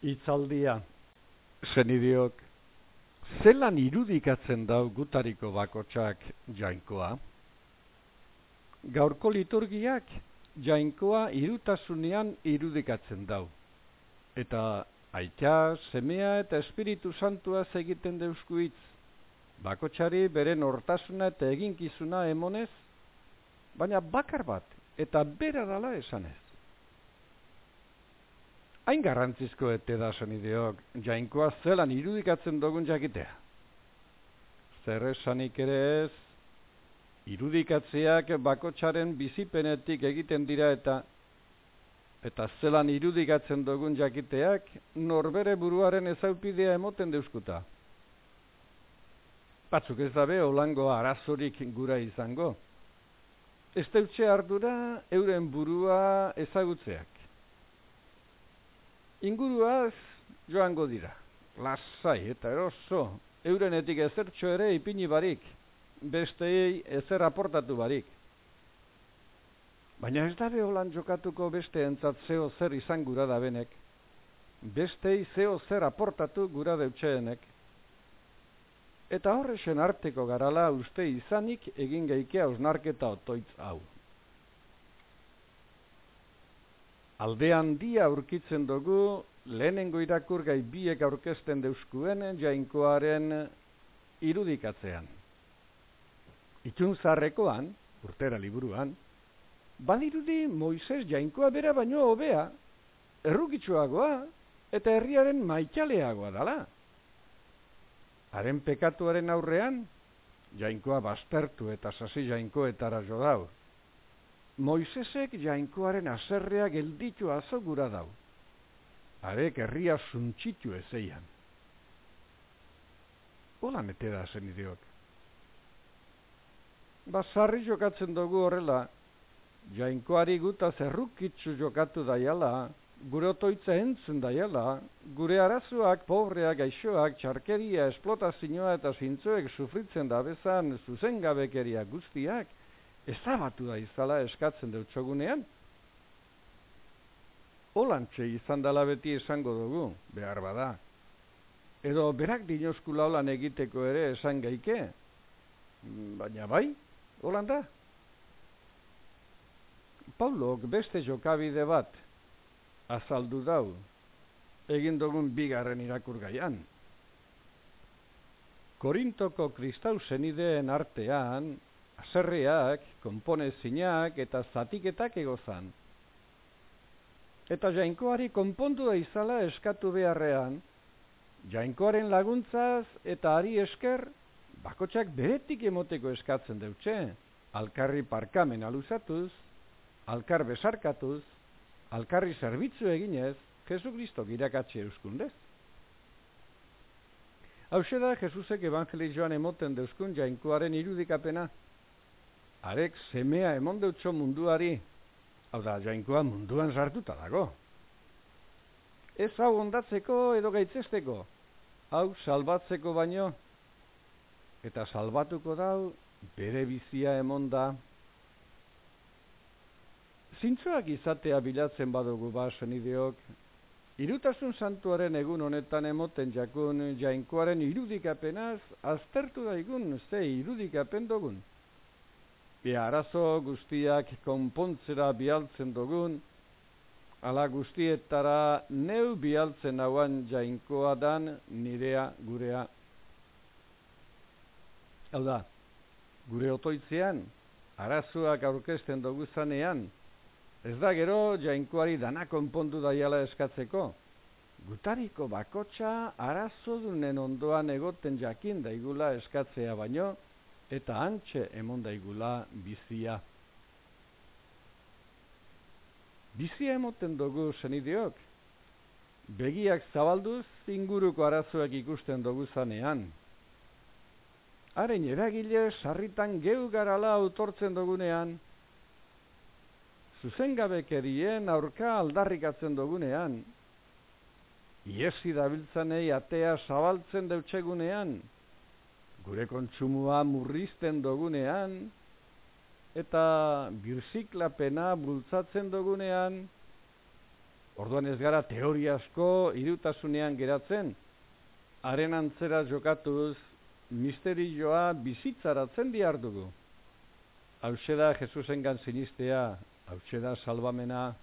Itzaldia, zenidiok, zelan irudikatzen dau gutariko bakotsak jainkoa? Gaurko liturgiak jainkoa irutasunean irudikatzen dau. Eta aita, semea eta espiritu santua egiten deuskuitz, bakotsari beren hortasuna eta eginkizuna emonez, baina bakar bat eta bera dala esanez. Hain garrantzizko ete da ideok, jainkoa zelan irudikatzen dugun jakitea. Zer esanik ere ez, irudikatzeak bakotsaren bizipenetik egiten dira eta eta zelan irudikatzen dugun jakiteak norbere buruaren ezaupidea emoten deuskuta. Batzuk ez dabe olango arazorik gura izango. Ez ardura euren burua ezagutzeak. Inguruaz joango dira. Lasai eta eroso, eurenetik ezertxo ere ipini barik, bestei ezer aportatu barik. Baina ez dabe holan jokatuko beste entzat zeo zer izan gura da benek, bestei zeo zer aportatu gura deutxeenek. Eta horrexen arteko garala uste izanik egin geike ausnarketa otoitz hau. Aldean dia aurkitzen dugu lehenengo irakur gai biek aurkezten deuskuen jainkoaren irudikatzean. Itxun zarrekoan, urtera liburuan, badirudi Moises jainkoa bera baino hobea, errukitsuagoa eta herriaren maitxaleagoa dala. Haren pekatuaren aurrean, jainkoa baztertu eta sasi jainkoetara jo dau. Moisesek jainkoaren aserrea gelditu azogura dau. Arek herria suntxitu ezeian. Ola mete da zen idiok. Bazarri jokatzen dugu horrela, jainkoari guta zerrukitzu jokatu daiala, gure otoitza entzun daiala, gure arazoak, pobreak, gaixoak, txarkeria, esplotazioa eta zintzoek sufritzen da bezan zuzengabekeria guztiak, ezabatu da izala eskatzen deutsogunean. Olantxe izan dela beti esango dugu, behar bada. Edo berak dinoskula holan egiteko ere esan geike. Baina bai, holan da. Paulok beste jokabide bat azaldu dau, egin dugun bigarren irakur gaian. Korintoko kristau zenideen artean, aserreak, konponezinak eta zatiketak egozan. Eta jainkoari konpondu da izala eskatu beharrean, jainkoaren laguntzaz eta ari esker, bakotsak beretik emoteko eskatzen deutxe, alkarri parkamen aluzatuz, alkar besarkatuz, alkarri zerbitzu eginez, Jesu Kristo girakatxe euskundez. Hau da, Jesusek evangelizioan emoten deuskun jainkoaren irudikapena, arek semea emon deutxo munduari, hau da, jainkoa munduan sartuta dago. Ez hau ondatzeko edo gaitzesteko, hau salbatzeko baino, eta salbatuko dau, bere bizia emon da. Zintzoak izatea bilatzen badugu ba, senideok, Irutasun santuaren egun honetan emoten jakun jainkoaren irudikapenaz, aztertu daigun ze irudikapen dugun. Bi arazo guztiak konpontzera bialtzen dugun, ala guztietara neu bialtzen hauan jainkoa dan nirea gurea. Hau da, gure otoitzean, arazoak aurkezten dugu zanean, ez da gero jainkoari dana konpondu daiala eskatzeko, gutariko bakotxa arazodunen ondoan egoten jakin daigula eskatzea baino, eta antxe emon daigula bizia. Bizia emoten dugu zenideok, begiak zabalduz inguruko arazoak ikusten dugu zanean. Haren eragile sarritan geu garala autortzen dugunean, zuzengabekerien aurka aldarrikatzen dugunean, iesi dabiltzanei atea zabaltzen deutsegunean, gure kontsumua murrizten dogunean, eta birziklapena bultzatzen dogunean, Orduan ez gara teoriasko irutasunean geratzen, haren antzera jokatuz misterioa bizitzaratzen behar dugu. Hau da Jesusen gan sinistea, hau da salvamena,